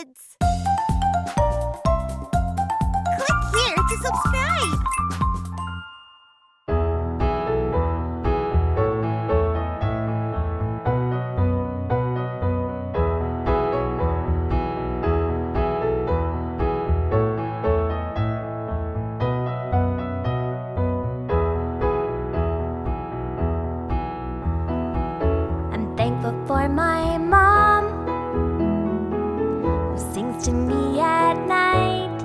kids! Click here to subscribe! I'm thankful for my to me at night.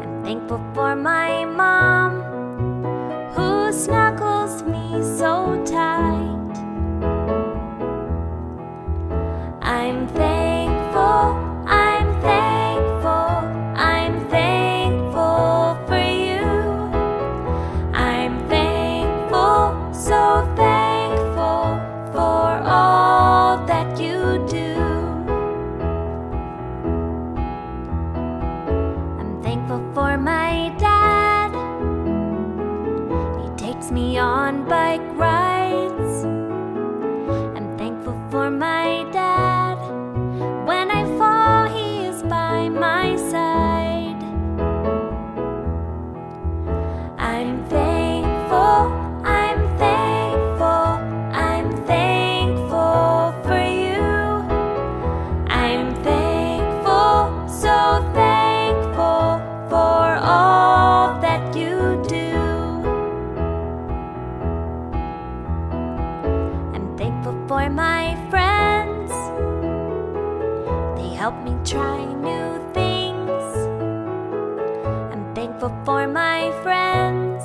I'm thankful for my mom who snuggles me so for my dad. He takes me on bike rides. I'm thankful for my dad. When I fall, he is by my side. Help me try new things. I'm thankful for my friends.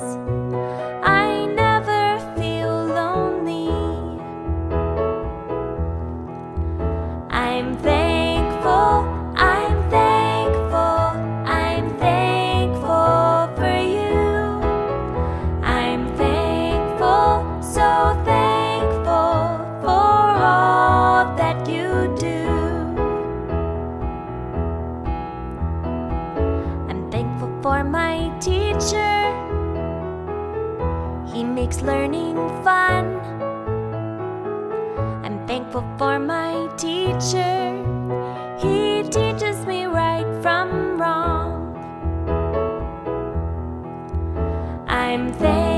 for my teacher. He makes learning fun. I'm thankful for my teacher. He teaches me right from wrong. I'm thankful.